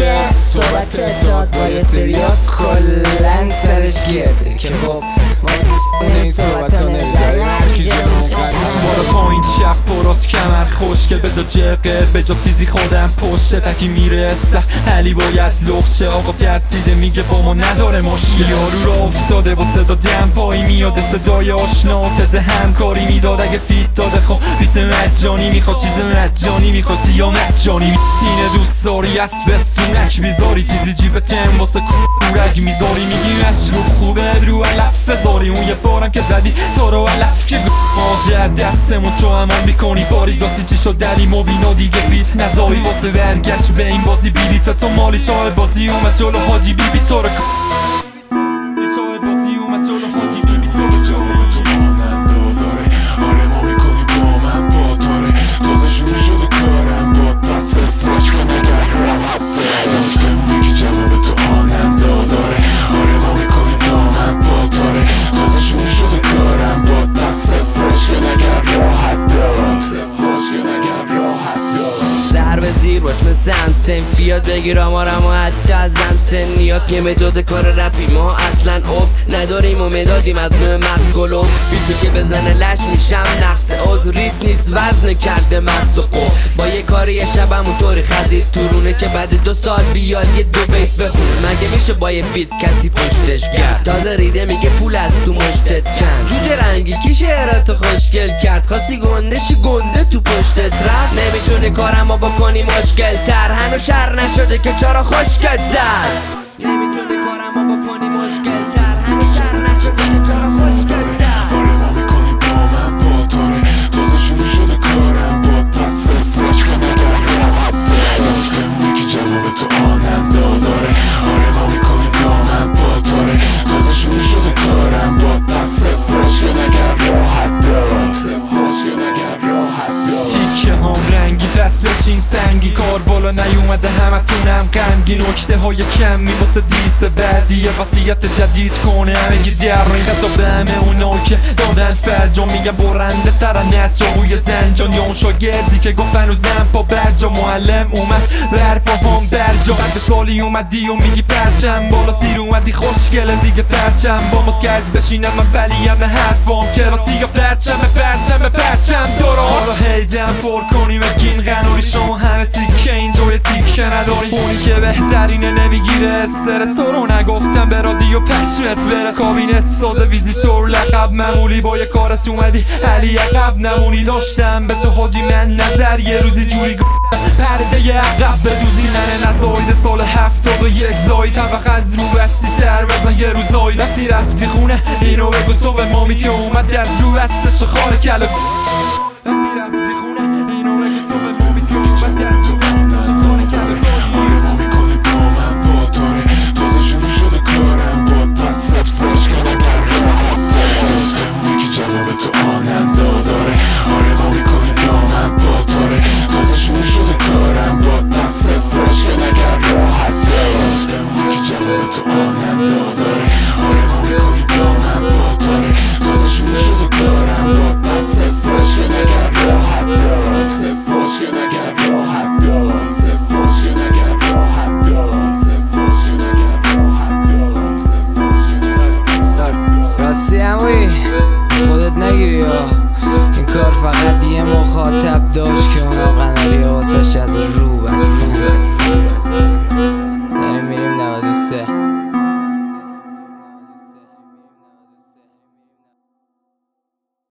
که صحبت داد با یه سریا کلن سرش گرده که خب ما این صحبت ها نمیداریم هرکی جلو بارا پایین چپ براز کمر خوشگل به جا جرقه به جا تیزی خودم پشت تکی میره اسلح علی باید لخشه آقا ترسیده میگه با ما نداره مشکل. یارو را افتاده با صدا دم پایی میاد صدای آشنا. تز همکاری می‌داد اگه فیت داده خب بیت مجانی می‌خواد چیز مجانی می‌خواد سیا مجانی. تینه دوست داری از بسونک بیزاری چیزی جیب تم واسه کورک می‌ذاری میگی مشروب خوبه؟ رو علف فزاری اون یه بارم که زدی تو رو علف که ماجر دستمون تو عمل می‌کنی. باری گاتی چی شد دری مبینا؟ دیگه بیت نزایی واسه برگشت به این بازی بیلیت تو مالی چای بازی. اومد جلو حاجی بی بی تو رو فیاد بگیر آمارم و حتی از همسن نیاد. یه مداد کار رپی. ما اصلا افت نداریم و مدادیم از نوع مفگلو بی تو که بزنه لش میشم وزن کرده مغز و خب با یه کاری یه شب همونطوری خزید. تورونه که بعد دو سال بیاد یه دو بیت بخونه. مگه میشه با یه فیت کسی پشتش کرد تازه ریده میگه پول از تو مشتت کن جوجه رنگی کی شعراتو خوشگل کرد. خواستی گندشی گنده تو پشتت رفت. نمی‌تونی کارمو بکنی مشکل تر هنوز شر نشده که چرا خوشگت زد؟ نمی‌تونی کارمو بکنی کار بالا نیومده همتونم غمگی نکته های کمی واسه دیس بعدی. یه وسیعت جدید کنه همگی در این خطاب به همه اونا که دادن فرجا. میگن برنده ترن از چاقوی زنجان. یا اون شاگردی که گفت هنوزم پا برجا معلم اومد بر پاهام برجا بعد سالی اومدی و میگی پرچم بالا سیر اومدی خوشگله دیگه پرچم. با مت کج بشینم من ولیم حرفام. کلاسی یا پرچم پرچم پرچم. درست هی پر تیکه نداری اونی که بهترینه نمی‌گیره. استرس تو رو نگفتم به رادیو پشمت بره. کابینت ساز ویزیتور لقب معمولی با یه کارس اومدی علی عقب نمونی داشتم. به تو حاجی من نظر یه روزی جوری گفتم. پرده عقب بدوزی ننه. نزاید سال هفتاد و یک زایی طبق از رو بستی سر بزن یه روزایی. وقتی رفتی خونه اینو بگو تو به مامی که اومد از رو بستش. خار کلو رفتی